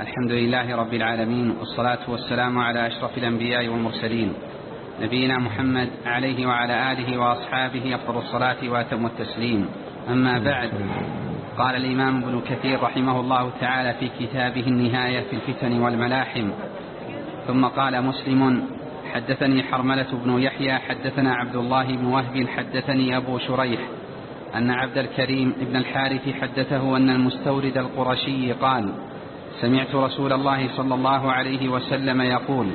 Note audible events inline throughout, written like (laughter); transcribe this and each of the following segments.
الحمد لله رب العالمين والصلاة والسلام على أشرف الأنبياء والمرسلين. نبينا محمد عليه وعلى آله وأصحابه أفضل الصلاة وأتم التسليم. أما بعد قال الإمام ابن كثير رحمه الله تعالى في كتابه النهاية في الفتن والملاحم. ثم قال مسلم حدثني حرملة بن يحيى حدثنا عبد الله بن وهب حدثني أبو شريح. أن عبد الكريم بن الحارث حدثه أن المستورد القرشي قال سمعت رسول الله صلى الله عليه وسلم يقول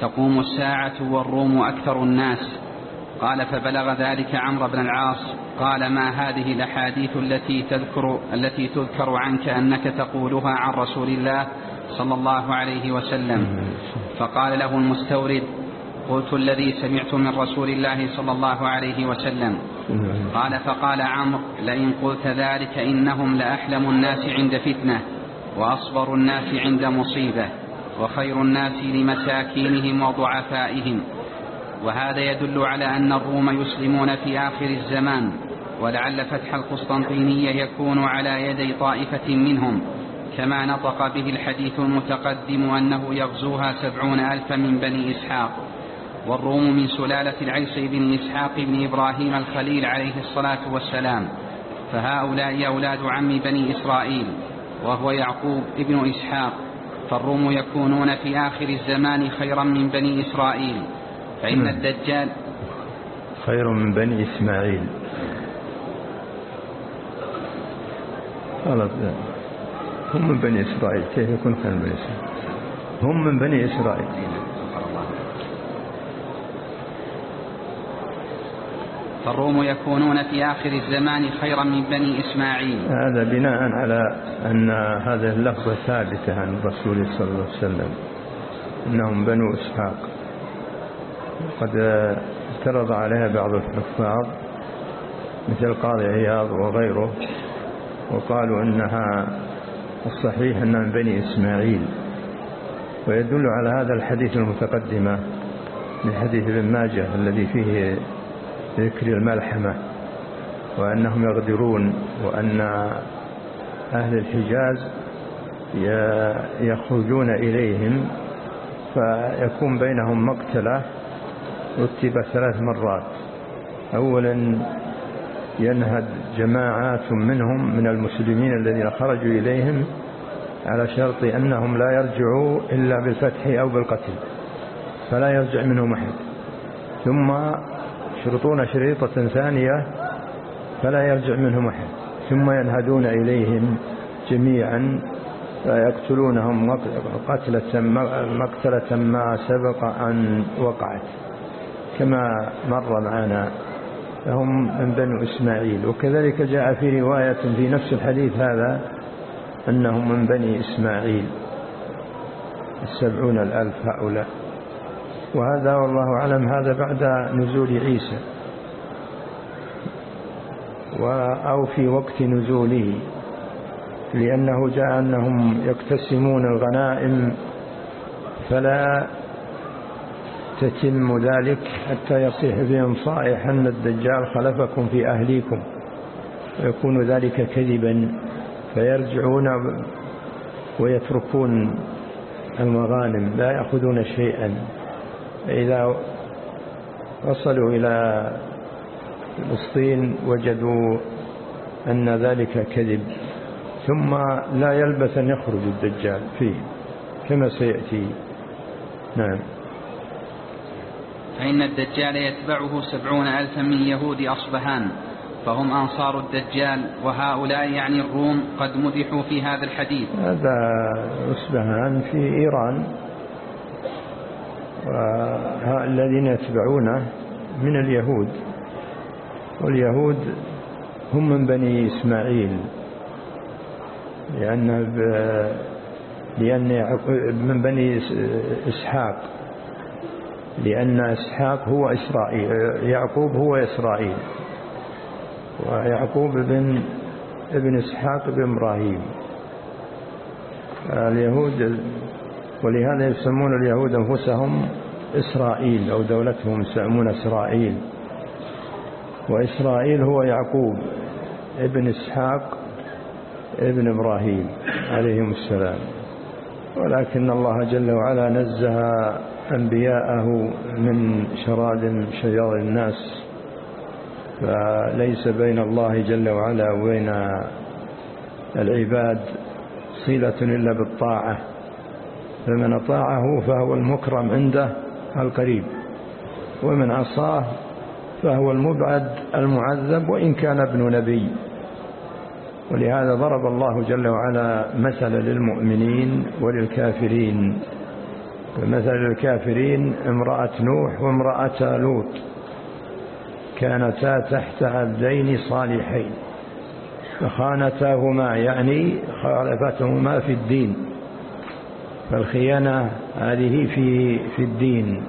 تقوم الساعة والروم أكثر الناس. قال فبلغ ذلك عمرو بن العاص. قال ما هذه الأحاديث التي تذكر التي تذكر عنك أنك تقولها عن رسول الله صلى الله عليه وسلم؟ فقال له المستورد قلت الذي سمعت من رسول الله صلى الله عليه وسلم. قال فقال عمرو لئن قلت ذلك إنهم لأحلم الناس عند فتنة. وأصبر الناس عند مصيبة وخير الناس لمساكينهم وضعفائهم. وهذا يدل على أن الروم يسلمون في آخر الزمان ولعل فتح القسطنطينية يكون على يدي طائفة منهم كما نطق به الحديث المتقدم أنه يغزوها سبعون ألفا من بني إسحاق. والروم من سلالة العيس بن إسحاق بن إبراهيم الخليل عليه الصلاة والسلام. فهؤلاء أولاد عم بني إسرائيل. وهو يعقوب ابن إسحاق فالروم يكونون في آخر الزمان خيرا من بني إسرائيل فإن نعم. الدجال خير من بني إسماعيل. غلط هم من بني إسرائيل. كيف يكون خير من بني إسرائيل؟ هم من بني إسرائيل. فالروم يكونون في آخر الزمان خيرا من بني إسماعيل. هذا بناء على أن هذه اللفظة ثابتة عن الرسول صلى الله عليه وسلم أنهم بنو إسحاق. قد اعترض عليها بعض الحفاظ مثل قاضي عياض وغيره وقالوا أنها الصحيح أنها من بني إسماعيل. ويدل على هذا الحديث المتقدمة من حديث ابن ماجه الذي فيه ذكر الملحمة وأنهم يغدرون وأن أهل الحجاز يخرجون إليهم فيكون بينهم مقتلة رتب ثلاث مرات. أولا ينهد جماعات منهم من المسلمين الذين خرجوا إليهم على شرط أنهم لا يرجعوا إلا بالفتح أو بالقتل فلا يرجع منهم أحد. ثم يشرطون شريطة ثانية فلا يرجع منهم أحد. ثم ينهدون إليهم جميعا فيقتلونهم قتلة مقتلة ما سبق أن وقعت. كما مر معنا فهم من بنو إسماعيل. وكذلك جاء في رواية في نفس الحديث هذا أنهم من بني إسماعيل. السبعون الألف هؤلاء. وهذا والله أعلم هذا بعد نزول عيسى. أو في وقت نزوله لأنه جاء أنهم يقتسمون الغنائم فلا تتم ذلك حتى يصيح بهم صائح أن الدجال خلفكم في أهليكم ويكون ذلك كذبا فيرجعون ويتركون المغانم لا يأخذون شيئا. إذا وصلوا إلى فلسطين وجدوا أن ذلك كذب. ثم لا يلبث أن يخرج الدجال فيه كما سيأتي. نعم. فإن الدجال يتبعه سبعون ألفا من يهود أصبهان فهم أنصار الدجال وهؤلاء يعني الروم قد مدحوا في هذا الحديث. هذا أصبهان في إيران. والذين يتبعونه من اليهود واليهود هم من بني إسماعيل لأن لأن من بني إسحاق لأن إسحاق هو إسرائيل يعقوب هو إسرائيل ويعقوب بن ابن إسحاق بن إبراهيم. اليهود ولهذا يسمون اليهود أنفسهم إسرائيل أو دولتهم يسمون إسرائيل. وإسرائيل هو يعقوب ابن إسحاق ابن إبراهيم عليهم السلام. ولكن الله جل وعلا نزه أنبياءه من شراد شجار الناس. فليس بين الله جل وعلا وبين العباد صلة إلا بالطاعة. فمن أطاعه فهو المكرم عنده القريب ومن عصاه فهو المبعد المعذب وإن كان ابن نبي. ولهذا ضرب الله جل وعلا مثل للمؤمنين وللكافرين. فمثل الكافرين امرأة نوح وامرأة لوط كانتا تحت عبدين صالحين فخانتاهما يعني خالفتهما في الدين. فالخيانة هذه في في الدين.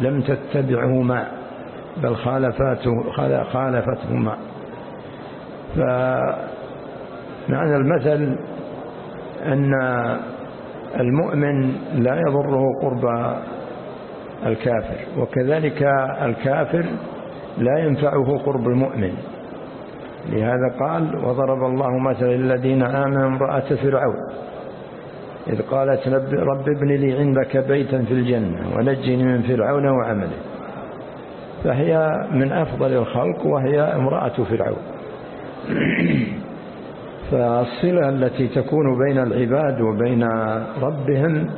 لم تتبعهما بل خالفته خالفتهما. فمعنى المثل أن المؤمن لا يضره قرب الكافر وكذلك الكافر لا ينفعه قرب المؤمن. لهذا قال وضرب الله مثل الذين آمنوا امرأة فرعون. إذ قالت رب ابن لي عندك بيتا في الجنة ونجني من فرعون وعمله. فهي من أفضل الخلق وهي امرأة فرعون. (clears throat) فالصلة التي تكون بين العباد وبين ربهم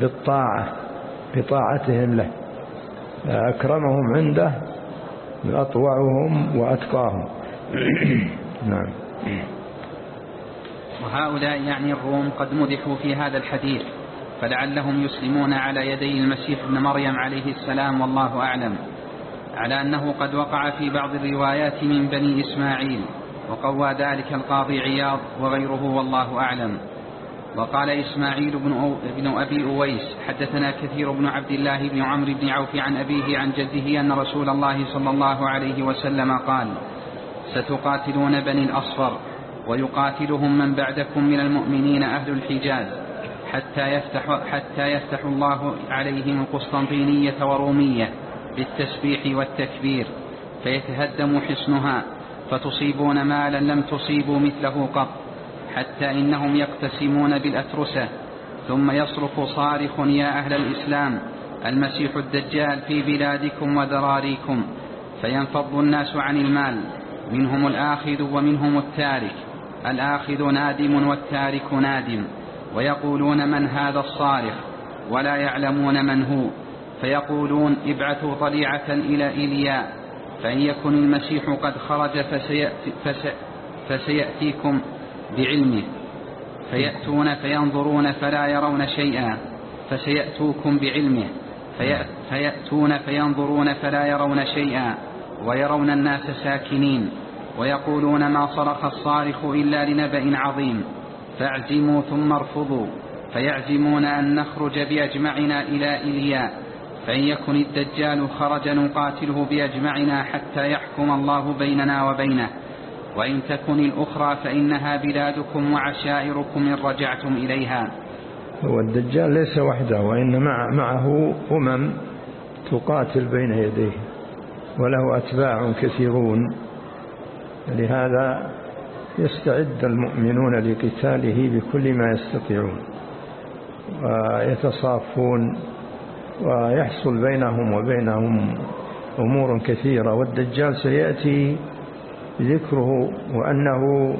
بالطاعة بطاعتهم له. أكرمهم عنده أطوعهم وأتقاهم. (clears throat) نعم. وهؤلاء يعني الروم قد مدحوا في هذا الحديث فلعلهم يسلمون على يدي المسيح ابن مريم عليه السلام والله أعلم على أنه قد وقع في بعض الروايات من بني إسماعيل وقوى ذلك القاضي عياض وغيره والله أعلم. وقال إسماعيل بن, بن أبي أويس حدثنا كثير بن عبد الله بن عمرو بن عوف عن أبيه عن جده أن رسول الله صلى الله عليه وسلم قال ستقاتلون بني الأصفر ويقاتلهم من بعدكم من المؤمنين أهل الحجاز حتى يفتح, حتى يفتح الله عليهم القسطنطينية ورومية بالتسبيح والتكبير فيتهدم حصنها فتصيبون مالا لم تصيبوا مثله قط حتى إنهم يقتسمون بالأترسة. ثم يصرخ صارخ يا أهل الإسلام المسيح الدجال في بلادكم وذراريكم فينفض الناس عن المال منهم الآخذ ومنهم التارك. الآخذ نادم والتارك نادم ويقولون من هذا الصارخ ولا يعلمون من هو. فيقولون ابعثوا طليعة إلى إلياء فإن يكن المسيح قد خرج فسيأتي فسيأتيكم بعلمه. فيأتون فينظرون فلا يرون شيئا فسيأتوكم بعلمه. فيأتون فينظرون فلا يرون شيئا ويرون الناس ساكنين. ويقولون ما صرخ الصارخ إلا لنبأ عظيم. فاعزموا ثم ارفضوا. فيعزمون أن نخرج بأجمعنا إلى إلياء فإن يكن الدجال خرج نقاتله بأجمعنا حتى يحكم الله بيننا وبينه. وإن تكن الأخرى فإنها بلادكم وعشائركم إن رجعتم إليها. هو الدجال ليس وحده وإن مع معه أمم تقاتل بين يديه وله أتباع كثيرون. لهذا يستعد المؤمنون لقتاله بكل ما يستطيعون ويتصافون ويحصل بينهم وبينهم أمور كثيرة. والدجال سيأتي ذكره وأنه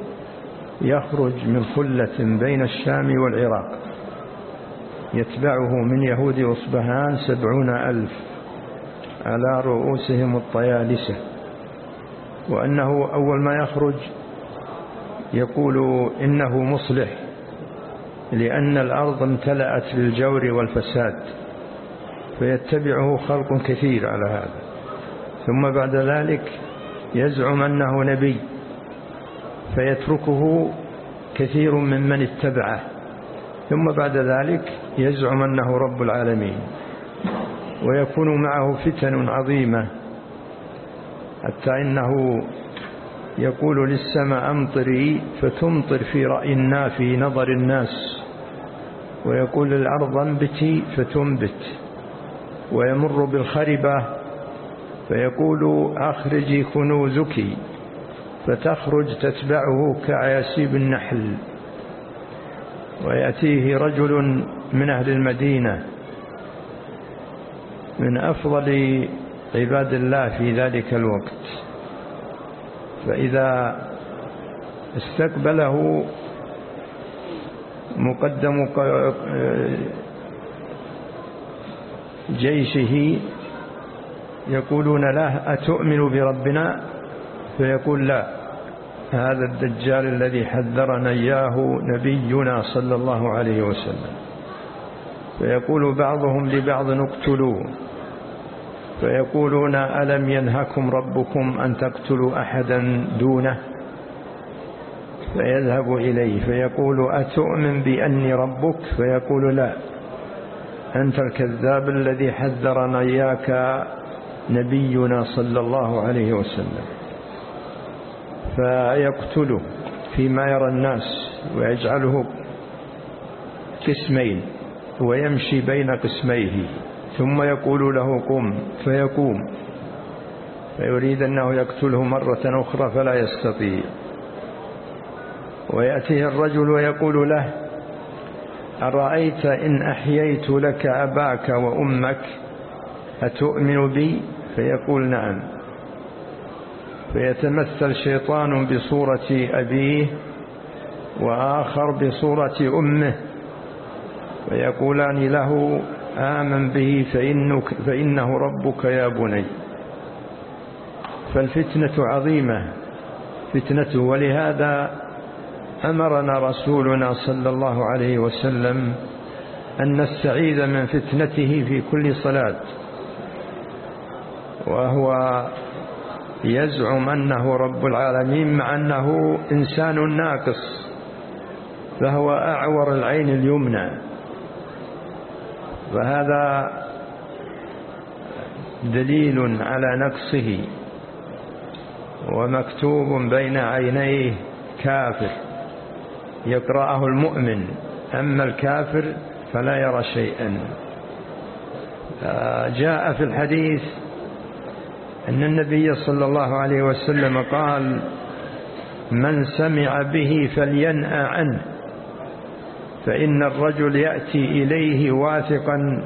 يخرج من خلة بين الشام والعراق يتبعه من يهود أصبهان سبعون ألف على رؤوسهم الطيالسة. وأنه أول ما يخرج يقول إنه مصلح لأن الأرض امتلأت بالجور والفساد فيتبعه خلق كثير على هذا. ثم بعد ذلك يزعم أنه نبي فيتركه كثير ممن اتبعه. ثم بعد ذلك يزعم أنه رب العالمين. ويكون معه فتن عظيمة حتى إنه يقول للسماء أمطري فتمطر في رأي في نظر الناس. ويقول للأرض انبتي فتنبت. ويمر بالخربة فيقول أخرجي كنوزك فتخرج تتبعه كعياسيب النحل. ويأتيه رجل من أهل المدينة من أفضل عباد الله في ذلك الوقت. فإذا استقبله مقدم جيشه يقولون له أتؤمن بربنا؟ فيقول لا. هذا الدجال الذي حذرنا إياه نبينا صلى الله عليه وسلم. فيقول بعضهم لبعض اقتلوه. فيقولون ألم ينهكم ربكم أن تقتلوا أحدا دونه؟ فيذهب إليه فيقول أتؤمن بأني ربك؟ فيقول لا. أنت الكذاب الذي حذرنا إياك نبينا صلى الله عليه وسلم. فيقتله فيما يرى الناس ويجعله قسمين ويمشي بين قسميه. ثم يقول له قم فيقوم. فيريد أنه يقتله مرة أخرى فلا يستطيع. ويأتيه الرجل ويقول له أرأيت إن أحييت لك أباك وأمك أتؤمن بي؟ فيقول نعم. فيتمثل شيطان بصورة أبيه وآخر بصورة أمه. ويقولان له آمن به فإنك فإنه ربك يا بني. فالفتنة عظيمة. فتنته. ولهذا أمرنا رسولنا صلى الله عليه وسلم أن نستعيذ من فتنته في كل صلاة. وهو يزعم أنه رب العالمين مع أنه إنسان ناقص. فهو أعور العين اليمنى. فهذا دليل على نقصه ومكتوب بين عينيه كافر يقرأه المؤمن أما الكافر فلا يرى شيئا. جاء في الحديث أن النبي صلى الله عليه وسلم قال من سمع به فلينأى عنه. فإن الرجل يأتي إليه واثقا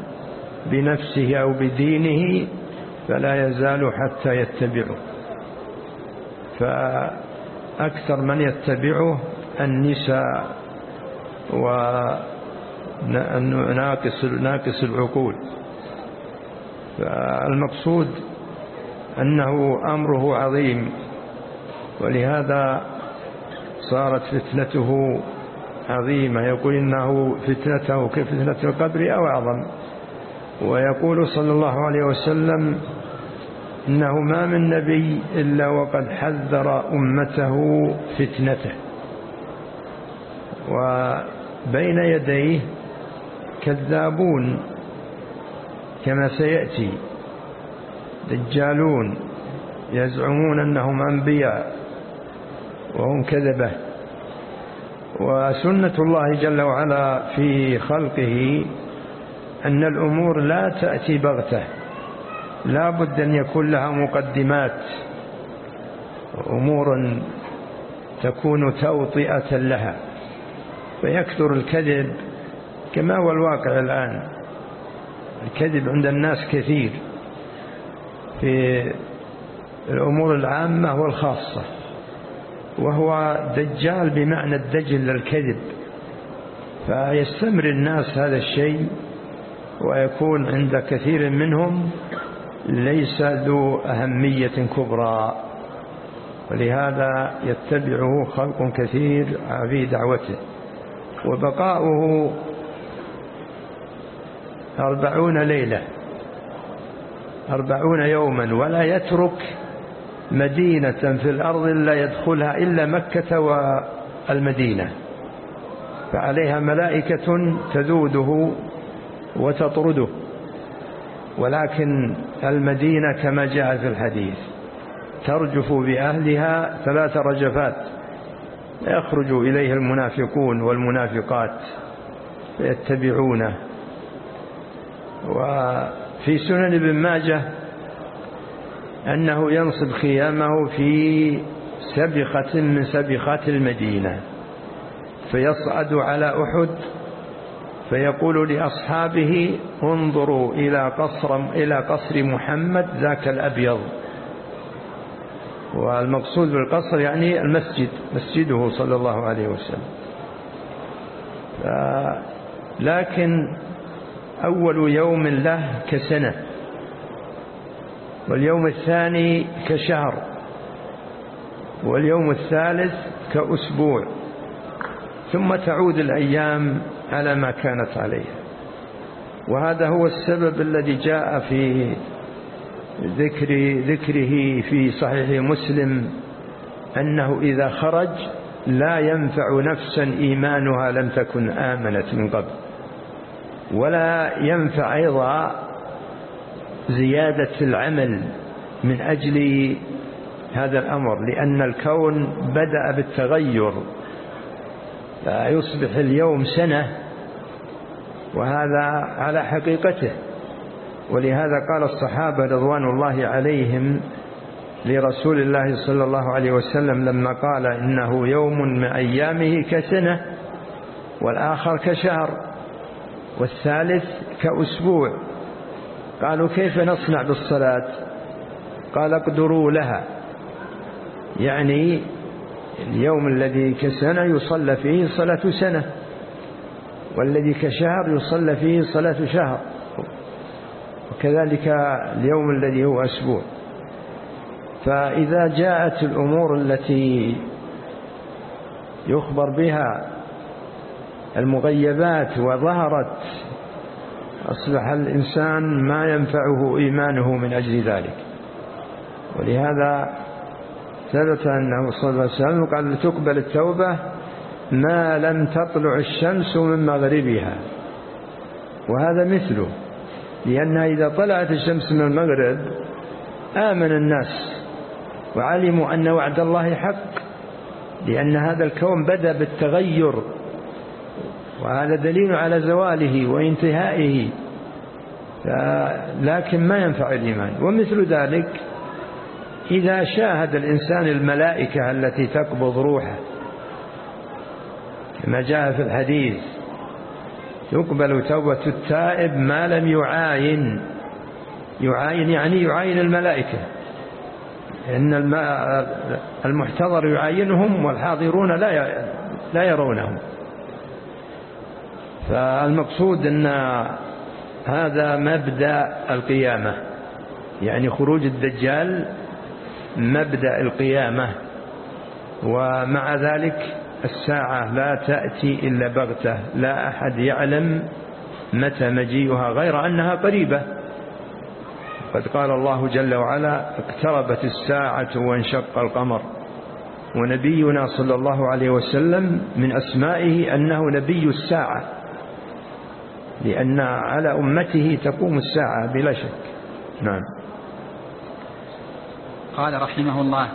بنفسه أو بدينه فلا يزال حتى يتبعه. فأكثر من يتبعه النساء وناقص ناقص العقول. فالمقصود أنه أمره عظيم ولهذا صارت فتنته عظيمة يقول إنه فتنته كفتنة القبر أو أعظم. ويقول صلى الله عليه وسلم إنه ما من نبي إلا وقد حذر أمته فتنته. وبين يديه كذابون كما سيأتي دجالون يزعمون أنهم أنبياء وهم كذبة. وسنة الله جل وعلا في خلقه أن الأمور لا تأتي بغتة. لا بد أن يكون لها مقدمات. أمور تكون توطئة لها. فيكثر الكذب كما هو الواقع الآن. الكذب عند الناس كثير في الأمور العامة والخاصة. وهو دجال بمعنى الدجل الكذب فيستمر الناس هذا الشيء ويكون عند كثير منهم ليس ذو أهمية كبرى. ولهذا يتبعه خلق كثير في دعوته. وبقاؤه أربعون ليلة أربعون يوما ولا يترك مدينة في الأرض لا يدخلها إلا مكة والمدينة. فعليها ملائكة تذوده وتطرده. ولكن المدينة كما جاء في الحديث ترجف بأهلها ثلاث رجفات يخرج إليه المنافقون والمنافقات فيتبعونه. وفي سنن ابن ماجه أنه ينصب خيامه في سبخة من سبخات المدينة فيصعد على أحد فيقول لأصحابه انظروا إلى قصر, إلى قصر محمد ذاك الأبيض. والمقصود بالقصر يعني المسجد مسجده صلى الله عليه وسلم. لكن أول يوم له كسنة. واليوم الثاني كشهر واليوم الثالث كأسبوع ثم تعود الأيام على ما كانت عليه وهذا هو السبب الذي جاء في ذكر ذكره في صحيح مسلم أنه إذا خرج لا ينفع نفسا إيمانها لم تكن آمنت من قبل ولا ينفع أيضا زيادة العمل من أجل هذا الأمر لأن الكون بدأ بالتغير. فيصبح اليوم سنة وهذا على حقيقته. ولهذا قال الصحابة رضوان الله عليهم لرسول الله صلى الله عليه وسلم لما قال إنه يوم من أيامه كسنة والآخر كشهر والثالث كأسبوع. قالوا كيف نصنع بالصلاة؟ قال اقدروا لها. يعني اليوم الذي كسنة يصلى فيه صلاة سنة والذي كشهر يصلى فيه صلاة شهر وكذلك اليوم الذي هو أسبوع. فإذا جاءت الأمور التي يخبر بها المغيبات وظهرت أصبح الإنسان ما ينفعه إيمانه من أجل ذلك. ولهذا ثبت أنه صلى الله عليه وسلم قال تقبل التوبة ما لم تطلع الشمس من مغربها. وهذا مثله لأنها إذا طلعت الشمس من المغرب آمن الناس وعلموا أن وعد الله حق لأن هذا الكون بدأ بالتغير. وهذا دليل على زواله وانتهائه. لكن ما ينفع الإيمان. ومثل ذلك إذا شاهد الإنسان الملائكة التي تقبض روحه كما جاء في الحديث يقبل توبة التائب ما لم يعاين. يعاين يعني يعاين الملائكة. إن المحتضر يعاينهم والحاضرون لا يرونهم. فالمقصود أن هذا مبدأ القيامة يعني خروج الدجال مبدأ القيامة ومع ذلك الساعة لا تأتي إلا بغتة لا أحد يعلم متى مجيئها غير أنها قريبة. قد قال الله جل وعلا اقتربت الساعة وانشق القمر. ونبينا صلى الله عليه وسلم من أسمائه أنه نبي الساعة. لأن على أمته تقوم الساعة بلا شك. نعم. قال رحمه الله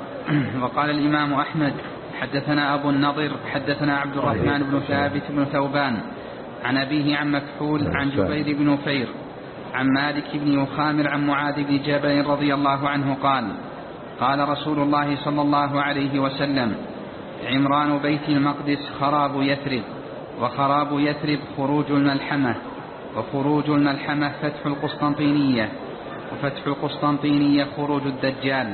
وقال الإمام أحمد حدثنا أبو النضر حدثنا عبد الرحمن بن ثابت بن ثوبان عن أبيه عن مكحول عن جبير بن نفير عن مالك بن يخامر عن معاذ بن جبل رضي الله عنه قال قال رسول الله صلى الله عليه وسلم عمران بيت المقدس خراب يثرب وخراب يثرب خروج الملحمة. وخروج الملحمة فتح القسطنطينية وفتح القسطنطينية خروج الدجال.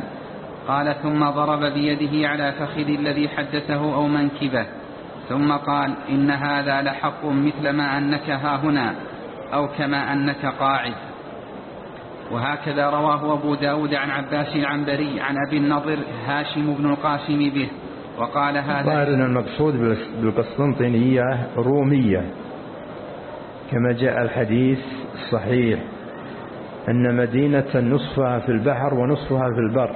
قال ثم ضرب بيده على فخذ الذي حدثه أو منكبه. ثم قال إن هذا لحق مثل ما أنك ها هنا أو كما أنك قاعد. وهكذا رواه أبو داود عن عباس العنبري عن أبي النضر هاشم بن القاسم به. وقال هذا المقصود بالقسطنطينية رومية. كما جاء الحديث الصحيح أن مدينة نصفها في البحر ونصفها في البر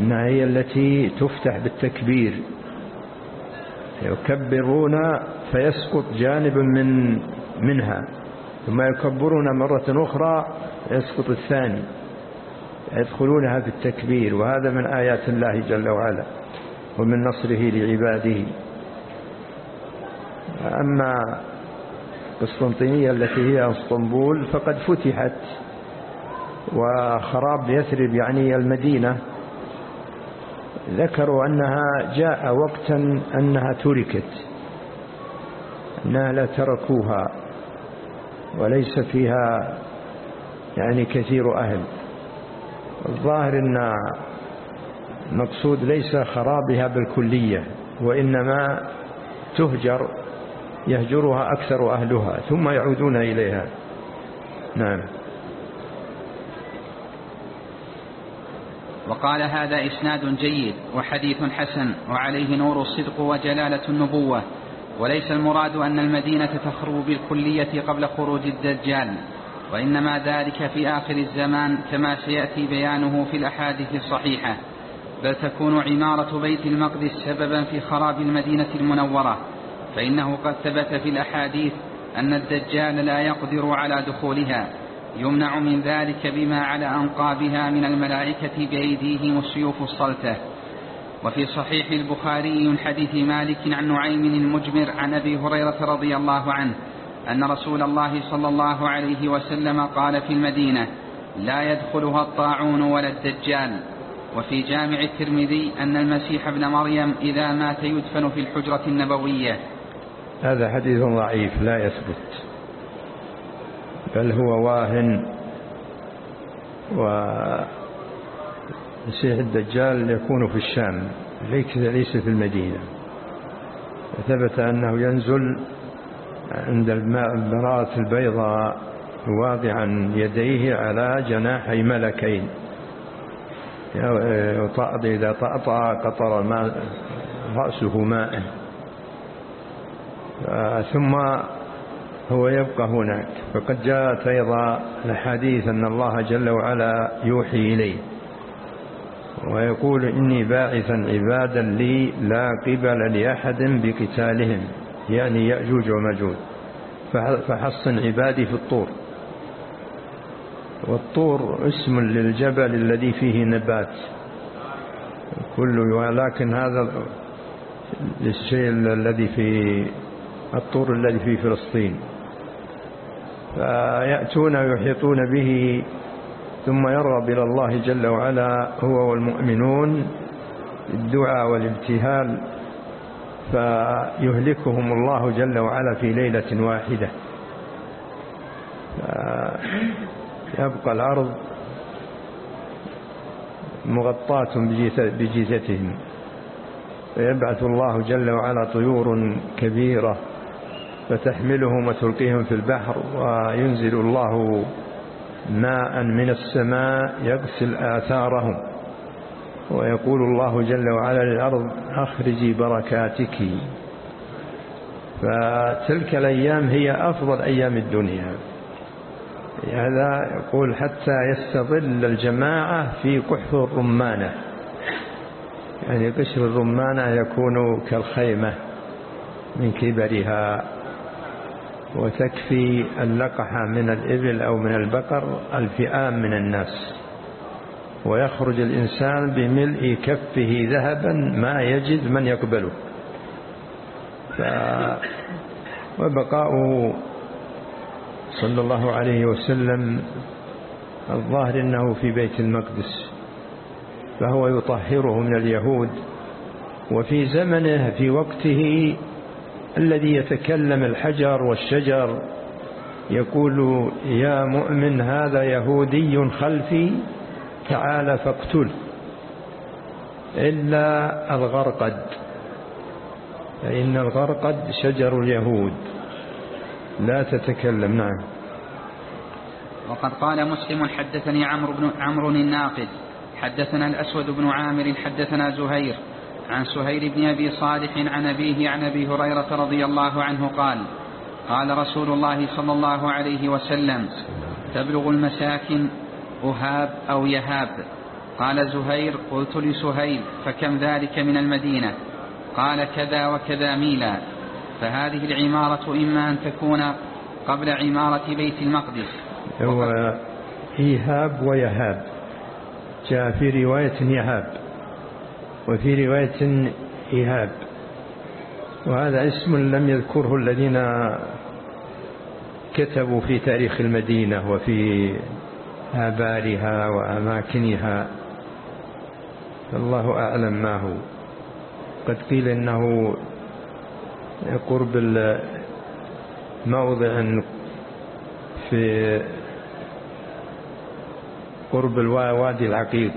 أنها هي التي تفتح بالتكبير يكبرون فيسقط جانب من منها ثم يكبرون مرة أخرى يسقط الثاني يدخلونها بالتكبير وهذا من آيات الله جل وعلا ومن نصره لعباده. أما قسطنطينية التي هي اسطنبول فقد فتحت وخراب يثرب يعني المدينة. ذكروا أنها جاء وقتا أنها تركت أنها لا تركوها وليس فيها يعني كثير أهل. الظاهر أن المقصود ليس خرابها بالكلية وإنما تهجر يهجرها أكثر أهلها ثم يعودون إليها. نعم. وقال هذا إسناد جيد وحديث حسن وعليه نور الصدق وجلالة النبوة وليس المراد أن المدينة تخرب بالكلية قبل خروج الدجال وإنما ذلك في آخر الزمان كما سيأتي بيانه في الأحاديث الصحيحة بل تكون عمارة بيت المقدس سببا في خراب المدينة المنورة. فإنه قد ثبت في الأحاديث أن الدجال لا يقدر على دخولها يمنع من ذلك بما على أنقابها من الملائكة بأيديهم السيوف الصلتة وفي صحيح البخاري من حديث مالك عن نعيم المجمر عن أبي هريرة رضي الله عنه أن رسول الله صلى الله عليه وسلم قال في المدينة لا يدخلها الطاعون ولا الدجال وفي جامع الترمذي أن المسيح ابن مريم إذا مات يدفن في الحجرة النبوية. هذا حديث ضعيف لا يثبت. بل هو واهن ومسيح الدجال يكون في الشام ليس في المدينة. ثبت أنه ينزل عند المرأة البيضاء واضعا يديه على جناحي ملكين. إذا طأطأ قطر رأسه ماء. ثم هو يبقى هناك. فقد جاءت أيضا الحديث أن الله جل وعلا يوحي إليه. ويقول إني باعثا عبادا لي لا قبل لأحد بقتالهم يعني يأجوج ومجوج فحصن عبادي في الطور. والطور اسم للجبل الذي فيه نبات. كل ولكن هذا الشيء الذي في الطور الذي في فلسطين. فيأتون ويحيطون به ثم يرغب إلى الله جل وعلا هو والمؤمنون الدعاء والابتهال فيهلكهم الله جل وعلا في ليلة واحدة. يبقى الأرض مغطاة بجيثتهم. فيبعث الله جل وعلا طيور كبيرة. فتحملهم وتلقيهم في البحر وينزل الله ماء من السماء يغسل آثارهم. ويقول الله جل وعلا للأرض أخرجي بركاتك. فتلك الأيام هي أفضل أيام الدنيا. هذا يقول حتى يستظل الجماعة في قحف الرمانة. يعني قشر الرمانة يكون كالخيمة من كبرها. وتكفي اللقحة من الإبل أو من البقر الفئام من الناس. ويخرج الإنسان بملء كفه ذهبا ما يجد من يقبله. ف وبقاؤه صلى الله عليه وسلم الظاهر أنه في بيت المقدس فهو يطهره من اليهود وفي زمنه في وقته الذي يتكلم الحجر والشجر يقول يا مؤمن هذا يهودي خلفي تعال فاقتل. إلا الغرقد. فإن الغرقد شجر اليهود. لا تتكلم نعم. وقد قال مسلم حدثني عمرو بن عمرو الناقد حدثنا الأسود بن عامر حدثنا زهير عن سهيل بن أبي صالح عن أبيه عن أبي هريرة رضي الله عنه قال قال رسول الله صلى الله عليه وسلم تبلغ المساكن أهاب أو يهاب؟ قال زهير قلت لسهيل فكم ذلك من المدينة؟ قال كذا وكذا ميلا. فهذه العمارة إما أن تكون قبل عمارة بيت المقدس. هو إيهاب ويهاب. جاء في رواية يهاب. وفي رواية إيهاب. وهذا اسم لم يذكره الذين كتبوا في تاريخ المدينة وفي آبارها وأماكنها. الله أعلم ما هو. قد قيل إنه قرب موضع في قرب الوادي العقيق.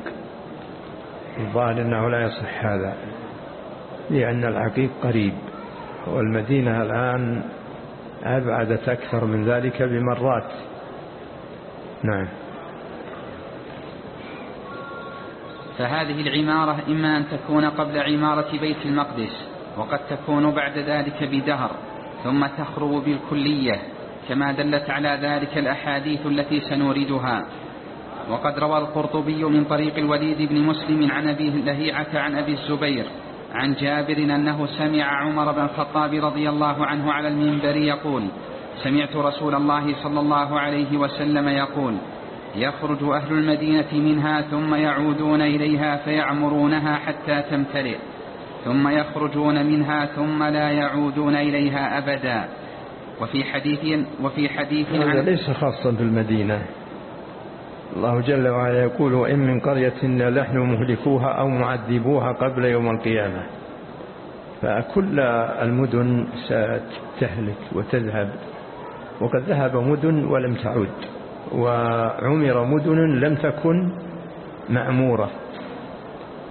الظاهر أنه لا يصح هذا لأن العقيق قريب والمدينة الآن أبعدت أكثر من ذلك بمرات. نعم. فهذه العمارة إما أن تكون قبل عمارة بيت المقدس وقد تكون بعد ذلك بدهر ثم تخرب بالكلية كما دلت على ذلك الأحاديث التي سنوردها. وقد روى القرطبي من طريق الوليد بن مسلم عن أبيه لهيعة عن أبي الزبير عن جابر أنه سمع عمر بن الخطاب رضي الله عنه على المنبر يقول سمعت رسول الله صلى الله عليه وسلم يقول يخرج أهل المدينة منها ثم يعودون إليها فيعمرونها حتى تمتلئ ثم يخرجون منها ثم لا يعودون إليها أبدا. وفي حديث وفي حديث هذا ليس خاصا بالمدينة الله جل وعلا يقول وإن من قرية نحن مهلكوها أو معذبوها قبل يوم القيامة. فكل المدن ستهلك وتذهب. وقد ذهب مدن ولم تعد وعمر مدن لم تكن معمورة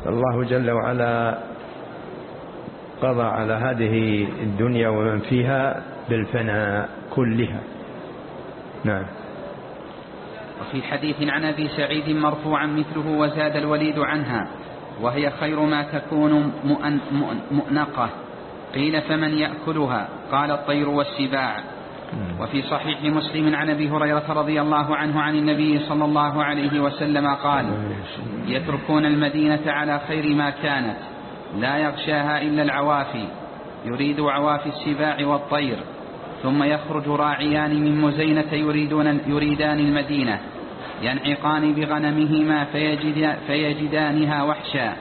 فالله جل وعلا قضى على هذه الدنيا ومن فيها بالفناء كلها. نعم. وفي حديث عن أبي سعيد مرفوعا مثله وزاد الوليد عنها وهي خير ما تكون مؤنقة. قيل فمن يأكلها؟ قال الطير والسباع وفي صحيح مسلم عن أبي هريرة رضي الله عنه عن النبي صلى الله عليه وسلم قال يتركون المدينة على خير ما كانت لا يغشاها إلا العوافي يريد عوافي السباع والطير. ثم يخرج راعيان من مزينة يريدون يريدان المدينة ينعقان بغنمهما فيجد فيجدانها وحشا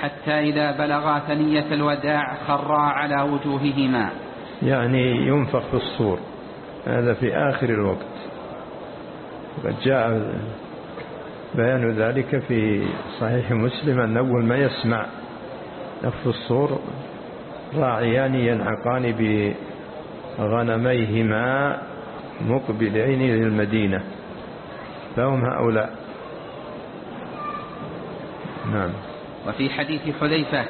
حتى إذا بلغا ثنية الوداع خرا على وجوههما. يعني ينفخ في الصور. هذا في آخر الوقت. وقد جاء بيان ذلك في صحيح مسلم أن أول ما يسمع نفخ الصور راعيان ينعقان بغنميهما مقبلين للمدينة. فهم هؤلاء. نعم. وفي حديث حذيفة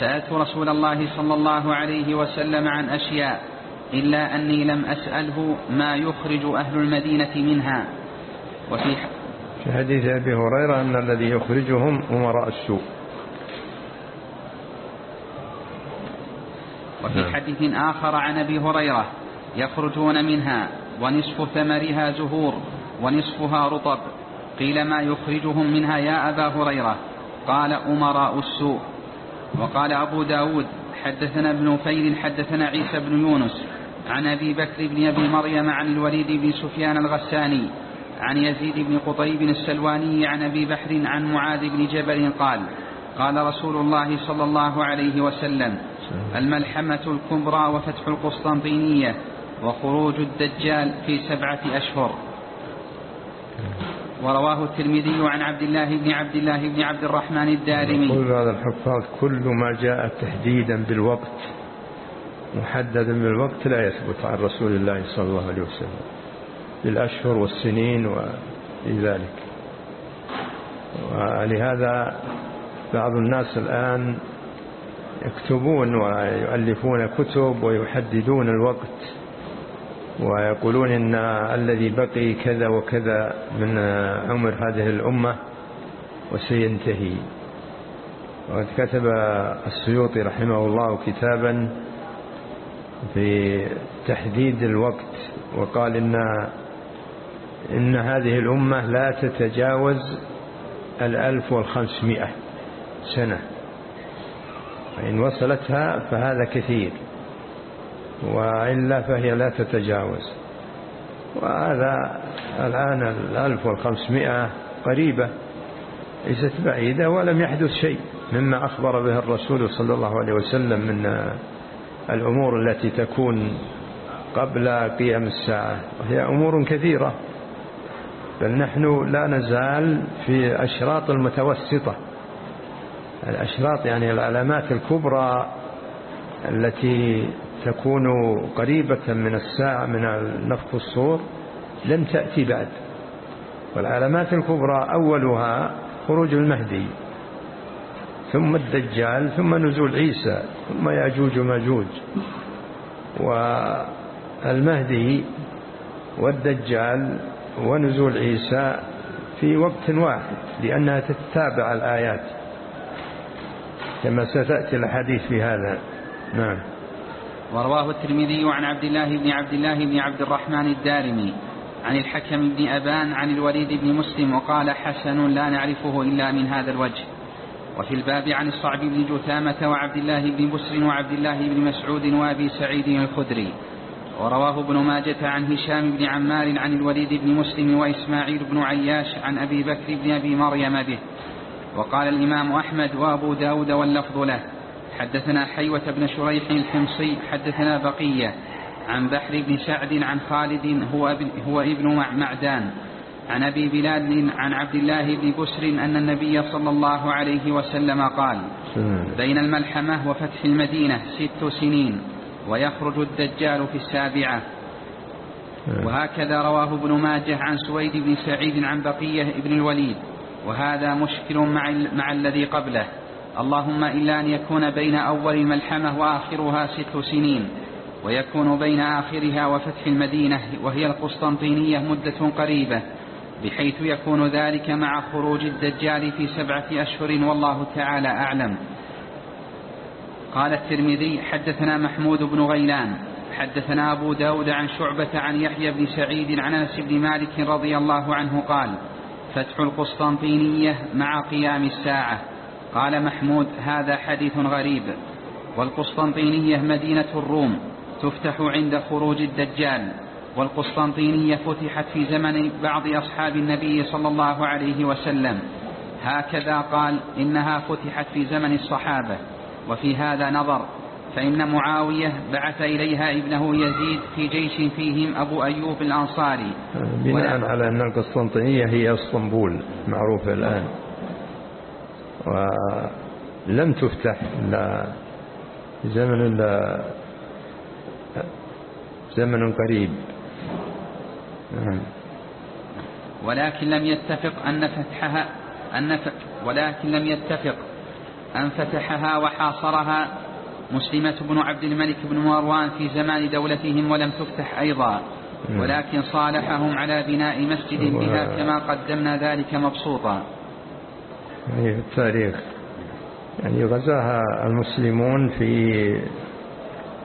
سألت رسول الله صلى الله عليه وسلم عن أشياء إلا أني لم أسأله ما يخرج أهل المدينة منها. وفي في حديث أبي هريرة أن الذي يخرجهم أمراء السوء. وفي نعم. حديث آخر عن أبي هريرة يخرجون منها ونصف ثمرها زهور ونصفها رطب. قيل ما يخرجهم منها يا أبا هريرة؟ قال أمراء السوء. وقال أبو داود حدثنا ابن فيل حدثنا عيسى بن يونس عن أبي بكر بن أبي مريم عن الوليد بن سفيان الغساني عن يزيد بن قطيب السلواني عن أبي بحر عن معاذ بن جبل قال قال رسول الله صلى الله عليه وسلم الملحمة الكبرى وفتح القسطنطينية وخروج الدجال في سبعة أشهر. ورواه الترمذي عن عبد الله بن عبد الله بن عبد الرحمن الدارمي. كل هذا الحفاظ كل ما جاء تحديدا بالوقت محددا بالوقت لا يثبت عن رسول الله صلى الله عليه وسلم. بالأشهر والسنين وفي ذلك. ولهذا بعض الناس الآن يكتبون ويؤلفون كتب ويحددون الوقت ويقولون إن الذي بقي كذا وكذا من عمر هذه الأمة وسينتهي. وقد كتب السيوطي رحمه الله كتابا في تحديد الوقت وقال إن, إن هذه الأمة لا تتجاوز الألف والخمسمائة سنة. فإن وصلتها فهذا كثير وإلا فهي لا تتجاوز. وهذا الآن الألف والخمسمائة قريبة ليست بعيدة ولم يحدث شيء مما أخبر به الرسول صلى الله عليه وسلم من الأمور التي تكون قبل قيام الساعة. وهي أمور كثيرة بل نحن لا نزال في أشراط المتوسطة. الأشراط يعني العلامات الكبرى التي تكون قريبة من الساعة من نفخ الصور لم تأتي بعد. والعلامات الكبرى أولها خروج المهدي ثم الدجال ثم نزول عيسى ثم ياجوج وماجوج. والمهدي والدجال ونزول عيسى في وقت واحد لأنها تتابع الآيات. كما ستأتي الحديث في هذا. نعم. ورواه الترمذي عن عبد الله بن عبد الله بن عبد الرحمن الدارمي عن الحكم بن أبان عن الوليد بن مسلم وقال حسن لا نعرفه إلا من هذا الوجه. وفي الباب عن الصعب بن جثامة وعبد الله بن بسر وعبد الله بن مسعود وأبي سعيد الخدري. ورواه ابن ماجة عن هشام بن عمار عن الوليد بن مسلم وإسماعيل بن عياش عن أبي بكر بن أبي مريم به. وقال الإمام أحمد وأبو داود واللفظ له. حدثنا حيوة بن شريح الحمصي حدثنا بقية. عن بحر بن سعد عن خالد هو ابن, هو ابن معدان. عن أبي بلال عن عبد الله بن بسر أن النبي صلى الله عليه وسلم قال بين الملحمة وفتح المدينة ست سنين ويخرج الدجال في السابعة. وهكذا رواه ابن ماجه عن سويد بن سعيد عن بقية بن الوليد. وهذا مشكل مع, مع الذي قبله. اللهم إلا أن يكون بين أول الملحمة وآخرها ست سنين ويكون بين آخرها وفتح المدينة وهي القسطنطينية مدة قريبة بحيث يكون ذلك مع خروج الدجال في سبعة أشهر والله تعالى أعلم. قال الترمذي حدثنا محمود بن غيلان حدثنا أبو داود عن شعبة عن يحيى بن سعيد عن أنس بن مالك رضي الله عنه قال فتح القسطنطينية مع قيام الساعة. قال محمود هذا حديث غريب. والقسطنطينية مدينة الروم تفتح عند خروج الدجال. والقسطنطينية فتحت في زمن بعض أصحاب النبي صلى الله عليه وسلم. هكذا قال إنها فتحت في زمن الصحابة. وفي هذا نظر فإن معاوية بعث إليها ابنه يزيد في جيش فيهم أبو أيوب الأنصاري. بناء على أن القسطنطينية هي إسطنبول معروفة الآن. ولم تفتح إلا زمن إلا زمن قريب. نعم. ولكن لم يتفق أن فتحها أن ولكن لم يتفق أن فتحها وحاصرها مسلمة بن عبد الملك بن مروان في زمان دولتهم ولم تفتح أيضا. ولكن صالحهم على بناء مسجد بها كما قدمنا ذلك مبسوطا. يعني في التاريخ. يعني غزاها المسلمون في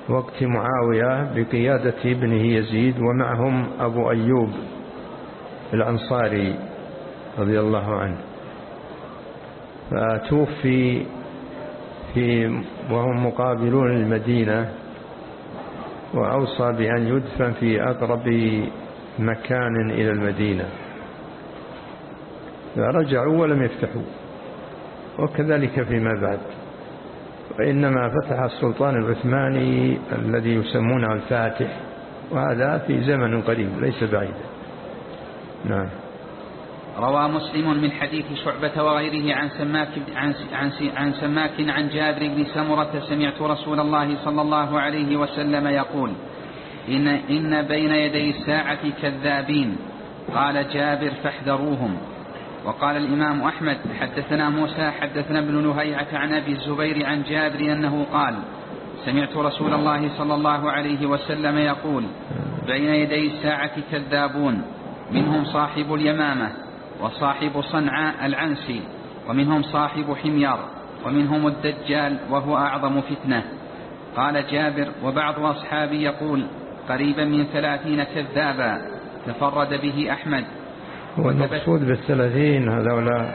وقت معاوية بقيادة ابنه يزيد ومعهم أبو أيوب الأنصاري رضي الله عنه. فتوفي في وهم مقابلون المدينة وأوصى بأن يدفن في أقرب مكان إلى المدينة. فرجعوا ولم يفتحوا وكذلك فيما بعد. وإنما فتح السلطان العثماني الذي يسمونه الفاتح وهذا في زمن قريب ليس بعيدا نعم. روى مسلم من حديث شعبة وغيره عن سماك عن عن عن سماك عن جابر بن سمرة سمعت رسول الله صلى الله عليه وسلم يقول إن إن بين يدي الساعة كذابين. قال جابر فاحذروهم. وقال الإمام أحمد حدثنا موسى حدثنا ابن نهيعة عن أبي الزبير عن جابر أنه قال سمعت رسول الله صلى الله عليه وسلم يقول بين يدي الساعة كذابون منهم صاحب اليمامة وصاحب صنعاء العنسي ومنهم صاحب حمير ومنهم الدجال وهو أعظم فتنة. قال جابر وبعض أصحابي يقول قريبا من ثلاثين كذابا تفرد به أحمد. والمقصود بالثلاثين هذولا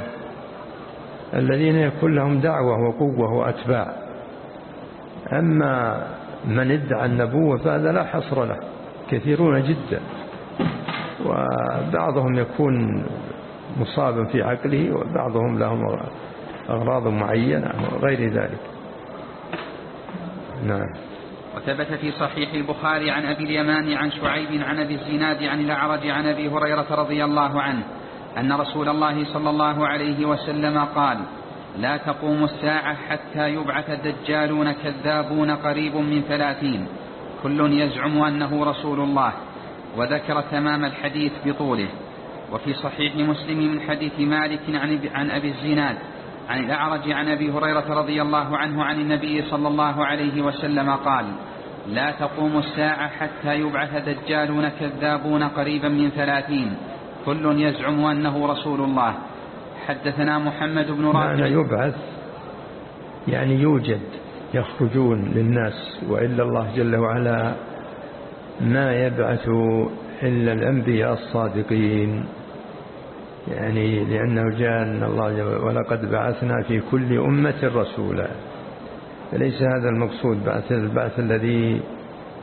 الذين يكون لهم دعوة وقوة وأتباع. أما من ادعى النبوة فهذا لا حصر له كثيرون جدا. وبعضهم يكون مصابا في عقله وبعضهم لهم أغراض معينة وغير ذلك. نعم. وثبت في صحيح البخاري عن أبي اليمان عن شعيب عن أبي الزناد عن الأعرج عن أبي هريرة رضي الله عنه أن رسول الله صلى الله عليه وسلم قال لا تقوم الساعة حتى يبعث دجالون كذابون قريب من ثلاثين. كل يزعم أنه رسول الله وذكر تمام الحديث بطوله. وفي صحيح مسلم من حديث مالك عن أبي الزناد عن الأعرج عن أبي هريرة رضي الله عنه عن النبي صلى الله عليه وسلم قال لا تقوم الساعة حتى يبعث دجالون كذابون قريبا من ثلاثين كل يزعم أنه رسول الله. حدثنا محمد بن رافع. معنى يبعث يعني يوجد يخرجون للناس وإلا الله جل وعلا ما يبعث إلا الأنبياء الصادقين. يعني لأنه جاء أن الله ولقد بعثنا في كل أمة رسولا. فليس هذا المقصود بعث البعث الذي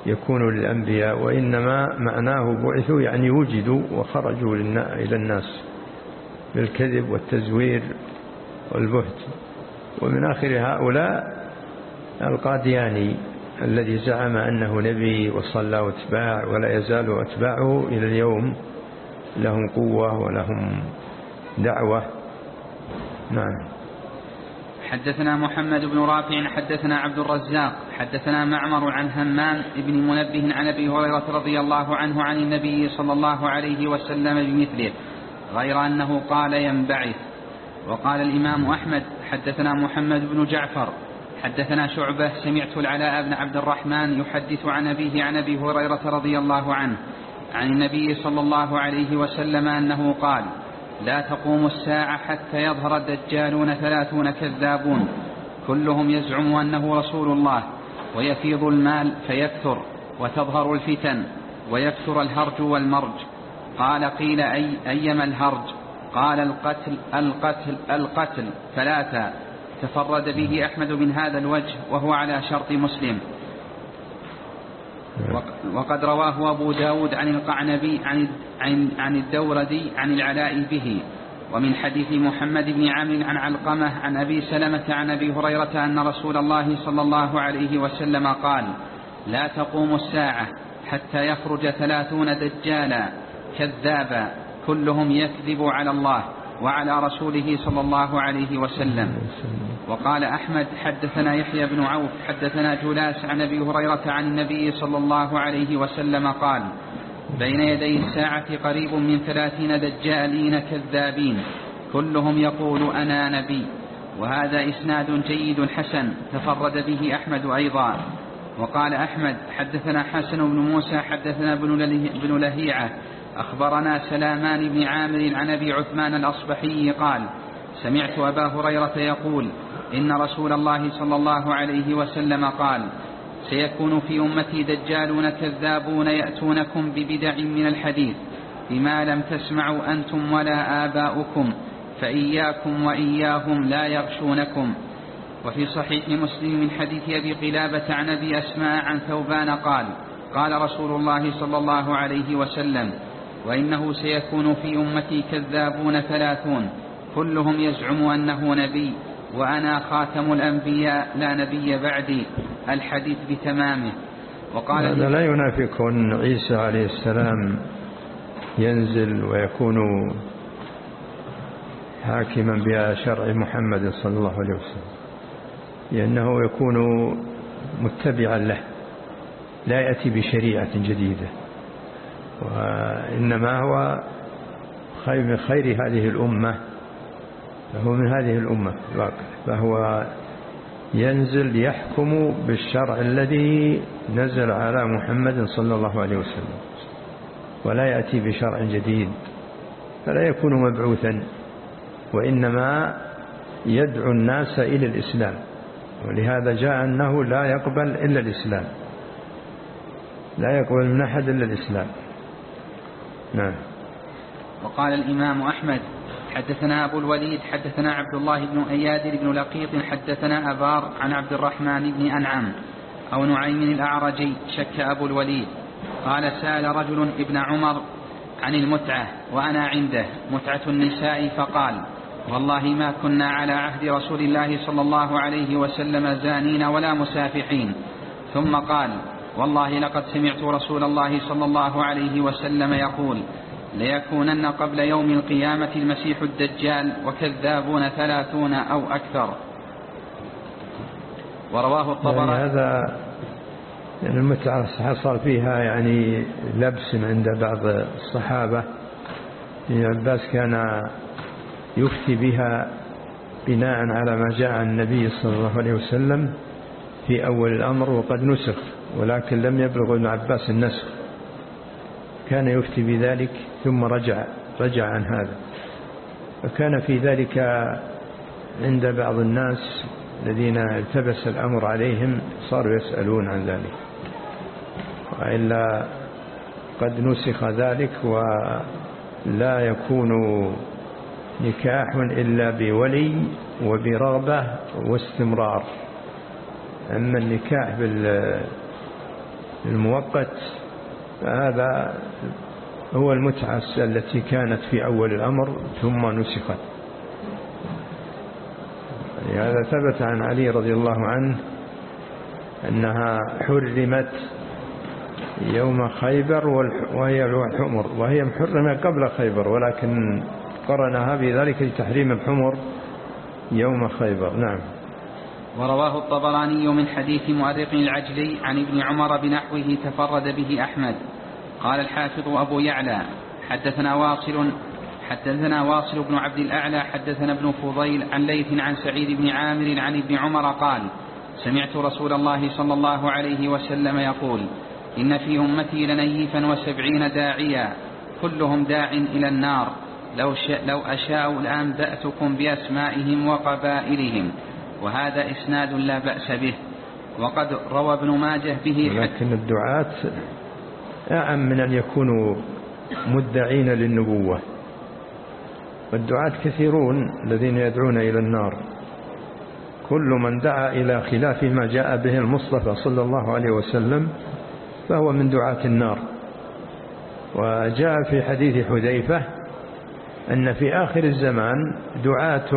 يكون للأنبياء وإنما معناه بعثوا يعني وجدوا وخرجوا إلى الناس بالكذب والتزوير والبهت. ومن آخر هؤلاء القادياني الذي زعم أنه نبي وصلى اتباع ولا يزال أتباعه إلى اليوم. لهم قوة ولهم دعوة. نعم. حدثنا محمد بن رافع حدثنا عبد الرزاق حدثنا معمر عن همام بن منبه عن أبي هريرة رضي الله عنه عن النبي صلى الله عليه وسلم بمثله غير أنه قال ينبعث. وقال الإمام أحمد حدثنا محمد بن جعفر حدثنا شعبة سمعت العلاء بن عبد الرحمن يحدث عن أبيه عن أبي هريرة رضي الله عنه. عن النبي صلى الله عليه وسلم أنه قال لا تقوم الساعة حتى يظهر الدجالون ثلاثون كذابون. كلهم يزعم أنه رسول الله ويفيض المال فيكثر وتظهر الفتن ويكثر الهرج والمرج. قال قيل أي أيما الهرج؟ قال القتل القتل القتل ثلاثة. تفرد به أحمد من هذا الوجه وهو على شرط مسلم. وقد رواه أبو داود عن القعنبي عن, عن, عن الدوردي عن العلاء به. ومن حديث محمد بن عامر عن علقمة عن أبي سلمة عن أبي هريرة أن رسول الله صلى الله عليه وسلم قال لا تقوم الساعة حتى يخرج ثلاثون دجالا كذابا كلهم يكذب على الله وعلى رسوله صلى الله عليه وسلم. وقال أحمد حدثنا يحيى بن عوف حدثنا جلاس عن أبي هريرة عن النبي صلى الله عليه وسلم قال بين يدي الساعة قريب من ثلاثين دجالين كذابين كلهم يقول أنا نبي وهذا إسناد جيد حسن تفرد به أحمد أيضا. وقال أحمد حدثنا حسن بن موسى حدثنا بن لهيعة أخبرنا سلامان بن عامر عن أبي عثمان الأصبحي قال سمعت أبا هريرة يقول إن رسول الله صلى الله عليه وسلم قال سيكون في أمتي دجالون كذابون يأتونكم ببدع من الحديث بما لم تسمعوا أنتم ولا آباؤكم فإياكم وإياهم لا يغشونكم. وفي صحيح مسلم من حديث أبي قلابة عن أبي أسماء عن ثوبان قال قال رسول الله صلى الله عليه وسلم وإنه سيكون في أمتي كذابون ثلاثون. كلهم يزعم أنه نبي وأنا خاتم الأنبياء لا نبي بعدي. الحديث بتمامه. وقال هذا لا ينافي كون عيسى عليه السلام ينزل ويكون حاكما بشرع محمد صلى الله عليه وسلم. لأنه يكون متبعا له. لا يأتي بشريعة جديدة. وإنما هو خير من خير هذه الأمة. فهو من هذه الأمة. فهو ينزل يحكم بالشرع الذي نزل على محمد صلى الله عليه وسلم. ولا يأتي بشرع جديد. فلا يكون مبعوثا. وإنما يدعو الناس إلى الإسلام. ولهذا جاء أنه لا يقبل إلا الإسلام. لا يقبل من أحد إلا الإسلام. نعم. وقال الإمام أحمد حدثنا أبو الوليد حدثنا عبد الله بن أياد بن لقيط حدثنا أبار عن عبد الرحمن بن أنعم أو نعيم الأعرجي شك أبو الوليد. قال سأل رجل ابن عمر عن المتعة وأنا عنده متعة النساء فقال والله ما كنا على عهد رسول الله صلى الله عليه وسلم زانين ولا مسافحين. ثم قال والله لقد سمعت رسول الله صلى الله عليه وسلم يقول ليكونن قبل يوم القيامة المسيح الدجال وكذابون ثلاثون أو أكثر. ورواه الطبراني يعني هذا يعني المتعة حصل فيها يعني لبس عند بعض الصحابة. ابن عباس كان يفتي بها بناء على ما جاء النبي صلى الله عليه وسلم في أول الأمر وقد نسخ. ولكن لم يبلغ ابن عباس النسخ. كان يفتي بذلك ثم رجع رجع عن هذا. فكان في ذلك عند بعض الناس الذين التبس الأمر عليهم صاروا يسألون عن ذلك. وإلا قد نسخ ذلك ولا يكون نكاح إلا بولي وبرغبة واستمرار. أما النكاح بالمؤقت فهذا هو المتعة التي كانت في أول الأمر ثم نسخت. هذا ثبت عن علي رضي الله عنه أنها حرمت يوم خيبر وهي الحمر وهي محرمة قبل خيبر ولكن قرنها بذلك لتحريم الحمر يوم خيبر. نعم. ورواه الطبراني من حديث مؤرق العجلي عن ابن عمر بنحوه تفرد به أحمد. قال الحافظ أبو يعلى حدثنا واصل حدثنا واصل بن عبد الأعلى حدثنا ابن فضيل عن ليث عن سعيد بن عامر عن ابن عمر قال سمعت رسول الله صلى الله عليه وسلم يقول إن في أمتي لنيفا وسبعين داعيا كلهم داع إلى النار لو, لو أشاء لأنبأتكم بأسمائهم وقبائلهم. وهذا إسناد لا بأس به وقد روى ابن ماجه به لكن الدعاة أعم من أن يكونوا مدعين للنبوة. والدعاة كثيرون الذين يدعون إلى النار. كل من دعا إلى خلاف ما جاء به المصطفى صلى الله عليه وسلم فهو من دعاة النار. وجاء في حديث حذيفة أن في آخر الزمان دعاة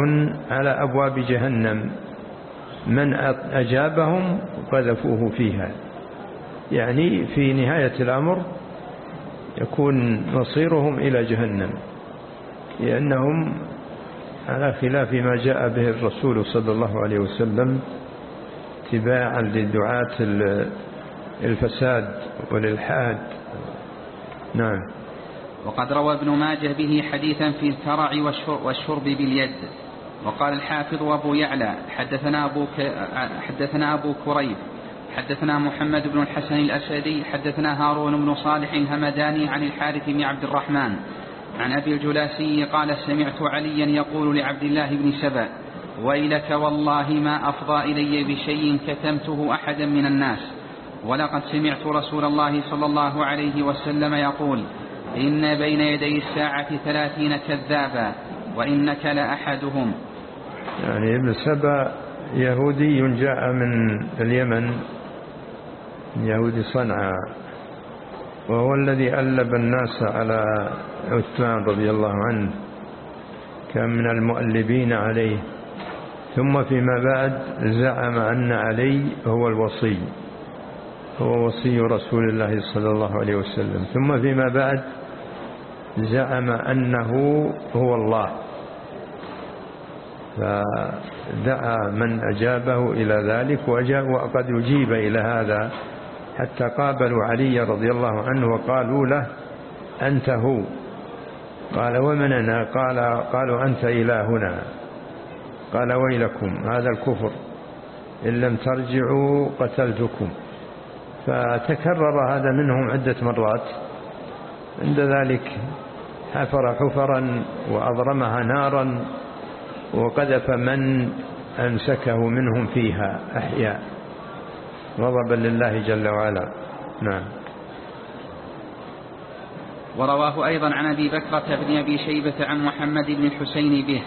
على أبواب جهنم. من أجابهم قذفوه فيها. يعني في نهاية الأمر يكون مصيرهم إلى جهنم لأنهم على خلاف ما جاء به الرسول صلى الله عليه وسلم اتباعا لدعاة الفساد والإلحاد. نعم. وقد روى ابن ماجه به حديثا في الكرع والشرب باليد. وقال الحافظ أبو يعلى حدثنا أبو, حدثنا أبو كريب حدثنا محمد بن الحسن الأسدي حدثنا هارون بن صالح الهمداني عن الحارث بن عبد الرحمن عن أبي الجلاسي قال سمعت عليا يقول لعبد الله بن سبأ ويلك والله ما أفضى إلي بشيء كتمته أحدا من الناس. ولقد سمعت رسول الله صلى الله عليه وسلم يقول إن بين يدي الساعة ثلاثين كذابا وإنك لأحدهم. يعني ابن سبأ يهودي جاء من اليمن يهودي صنعاء وهو الذي ألب الناس على عثمان رضي الله عنه كان من المؤلبين عليه. ثم فيما بعد زعم أن علي هو الوصي هو وصي رسول الله صلى الله عليه وسلم. ثم فيما بعد زعم أنه هو الله. فدعا من أجابه إلى ذلك وقد يجيب إلى هذا. حتى قابلوا علي رضي الله عنه وقالوا له أنت هو. قال ومن أنا قال قالوا أنت إلهنا. قال ويلكم هذا الكفر. إن لم ترجعوا قتلتكم. فتكرر هذا منهم عدة مرات. عند ذلك حفر حفرا وأضرمها نارا. وقذف من أمسكه منهم فيها أحياء. غضبا لله جل وعلا. نعم. ورواه أيضا عن أبي بكرة بن أبي شيبة عن محمد بن الحسين به.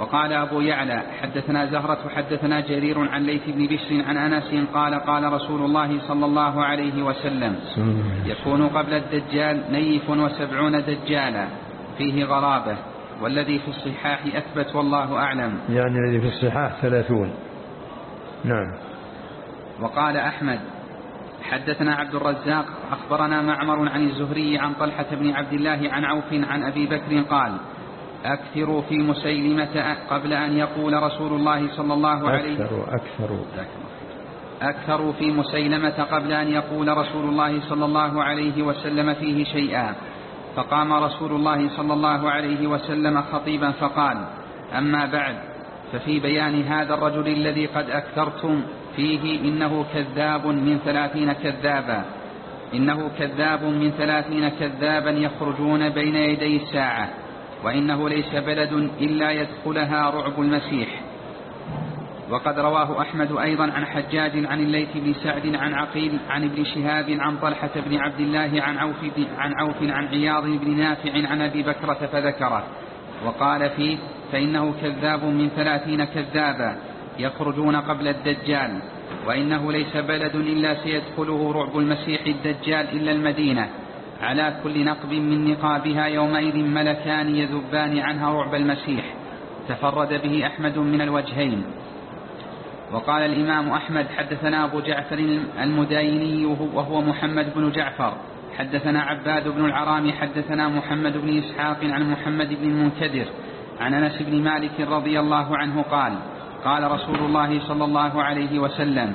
وقال أبو يعلى حدثنا زهرة حدثنا جرير عن ليث بن بشر عن أنس قال قال رسول الله صلى الله عليه وسلم يكون قبل الدجال نيف وسبعون دجالا. فيه غرابة. والذي في الصحاح أثبت والله أعلم. يعني الذي في الصحاح ثلاثون. نعم. وقال أحمد حدثنا عبد الرزاق أخبرنا معمر عن الزهري عن طلحة بن عبد الله عن عوف عن أبي بكر قال أكثروا في مسيلمة قبل أن يقول رسول الله صلى الله عليه أكثروا أكثروا أكثروا في مسيلمة قبل أن يقول رسول الله صلى الله عليه وسلم فيه شيئا. فقام رسول الله صلى الله عليه وسلم خطيبا فقال أما بعد ففي بيان هذا الرجل الذي قد أكثرتم فيه إنه كذاب من ثلاثين كذابا. إنه كذاب من ثلاثين كذابا يخرجون بين يدي الساعة وإنه ليس بلد إلا يدخلها رعب المسيح. وقد رواه أحمد أيضا عن حجاج عن الليث بن سعد عن عقيل عن ابن شهاب عن طلحة بن عبد الله عن عوف, عن عوف عن عياض بن نافع عن أبي بكرة فذكره. وقال فيه فإنه كذاب من ثلاثين كذابا يخرجون قبل الدجال وإنه ليس بلد إلا سيدخله رعب المسيح الدجال إلا المدينة. على كل نقب من نقابها يومئذ ملكان يذبان عنها رعب المسيح. تفرد به أحمد من الوجهين. وقال الإمام أحمد حدثنا أبو جعفر المدايني وهو محمد بن جعفر. حدثنا عباد بن العرام حدثنا محمد بن إسحاق عن محمد بن المنكدر عن أنس بن مالك رضي الله عنه قال قال رسول الله صلى الله عليه وسلم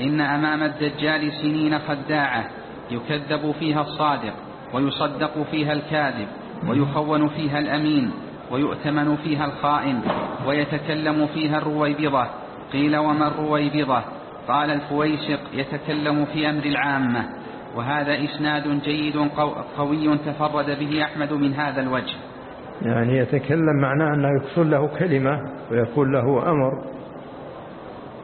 إن أمام الدجال سنين خداعة يكذب فيها الصادق ويصدق فيها الكاذب ويخون فيها الأمين ويؤتمن فيها الخائن ويتكلم فيها الرويبضة قيل وما الرويبضة قال الفويسق يتكلم في أمر العامة وهذا إسناد جيد قوي تفرد به أحمد من هذا الوجه. يعني يتكلم معناه أنه يكسر له كلمة ويقول له أمر.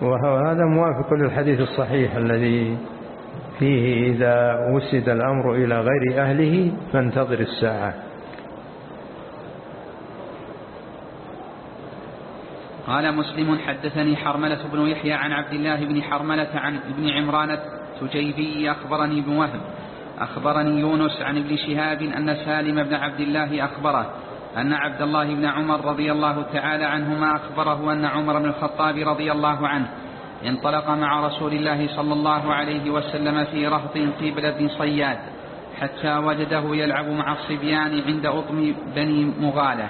وهذا موافق للحديث الصحيح الذي فيه إذا وسد الأمر إلى غير أهله فانتظر الساعة. قال مسلم حدثني حرملة بن يحيى عن عبد الله بن حرملة عن ابن عمران التجيبي أخبرني ابن وهب. أخبرني يونس عن ابن شهاب أن سالم بن عبد الله أخبره أن عبد الله بن عمر رضي الله تعالى عنهما أخبره أن عمر بن الخطاب رضي الله عنه انطلق مع رسول الله صلى الله عليه وسلم في رهط قبل بن صياد حتى وجده يلعب مع الصبيان عند أطم بني مغالة.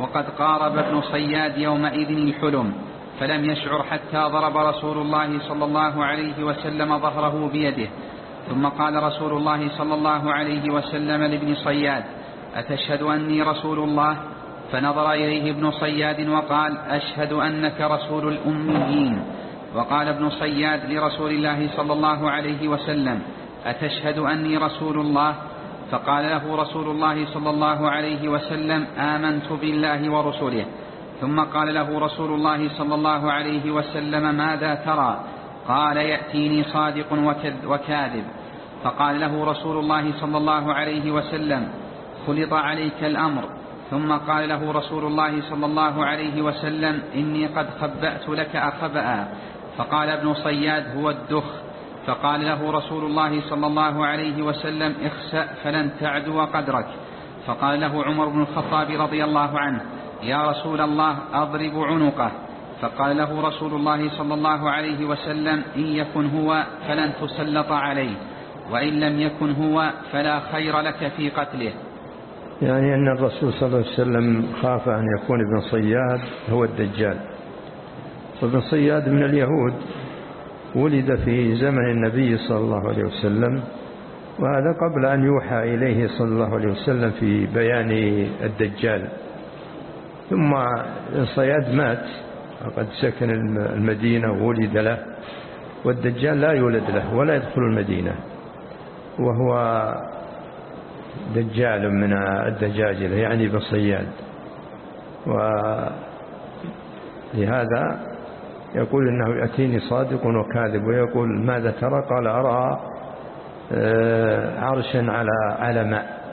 وقد قارب ابن صياد يومئذ الحلم فلم يشعر حتى ضرب رسول الله صلى الله عليه وسلم ظهره بيده. ثم قال رسول الله صلى الله عليه وسلم لابن صياد أتشهد أني رسول الله؟ فنظر إليه ابن صياد وقال أشهد أنك رسول الأميين. وقال ابن صياد لرسول الله صلى الله عليه وسلم أتشهد أني رسول الله؟ فقال له رسول الله صلى الله عليه وسلم آمنت بالله ورسله. ثم قال له رسول الله صلى الله عليه وسلم ماذا ترى؟ قال يأتيني صادق وكاذب. فقال له رسول الله صلى الله عليه وسلم خلط عليك الأمر. ثم قال له رسول الله صلى الله عليه وسلم إني قد خبأت لك أخبأ. فقال ابن صياد هو الدخ. فقال له رسول الله صلى الله عليه وسلم اخسأ فلن تعدو قدرك. فقال له عمر بن الخطاب رضي الله عنه يا رسول الله أضرب عنقه. فقال له رسول الله صلى الله عليه وسلم إن يكن هو فلن تسلط عليه وإن لم يكن هو فلا خير لك في قتله. يعني أن الرسول صلى الله عليه وسلم خاف أن يكون ابن صياد هو الدجال وابن صياد من اليهود. ولد في زمن النبي صلى الله عليه وسلم وهذا قبل أن يوحى إليه صلى الله عليه وسلم في بيان الدجال. ثم صياد مات وقد سكن المدينة وولد له والدجال لا يولد له ولا يدخل المدينة. وهو دجال من الدجاجلة يعني بصياد. ولهذا يقول إنه يأتيني صادق وكاذب ويقول ماذا ترى؟ قال أرى آه، عرشا على على ماء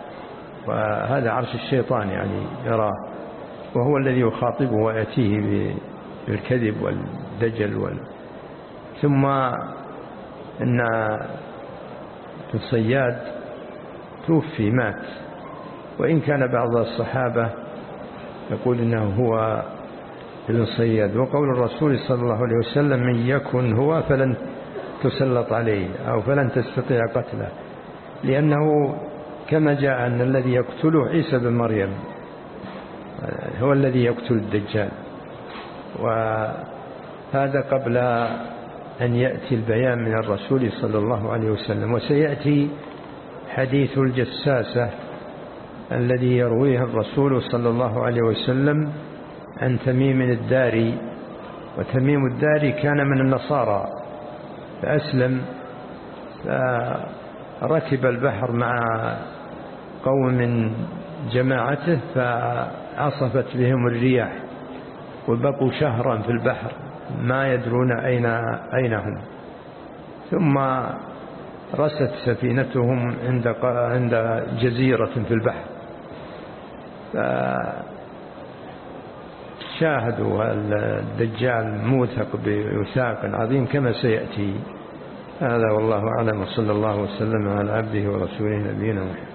وهذا عرش الشيطان يعني يراه وهو الذي يخاطبه ويأتيه بالكذب والدجل وال. ثم إن الصياد توفي مات. وإن كان بعض الصحابة يقول إنه هو ابن صياد. وقول الرسول صلى الله عليه وسلم من يكن هو فلن تسلط عليه أو فلن تستطيع قتله. لأنه كما جاء أن الذي يقتله عيسى بن مريم هو الذي يقتل الدجال. وهذا قبل أن يأتي البيان من الرسول صلى الله عليه وسلم. وسيأتي حديث الجساسة الذي يرويه الرسول صلى الله عليه وسلم عن تميم الداري وتميم الداري كان من النصارى فأسلم فركب البحر مع قوم من جماعته فعصفت بهم الرياح وبقوا شهرا في البحر ما يدرون أين, أين هم. ثم رست سفينتهم عند عند جزيرة في البحر. فشاهدوا الدجال موثق بوثاق عظيم كما سيأتي. هذا والله أعلم وصلى الله وسلم على عبده ورسوله نبينا محمد.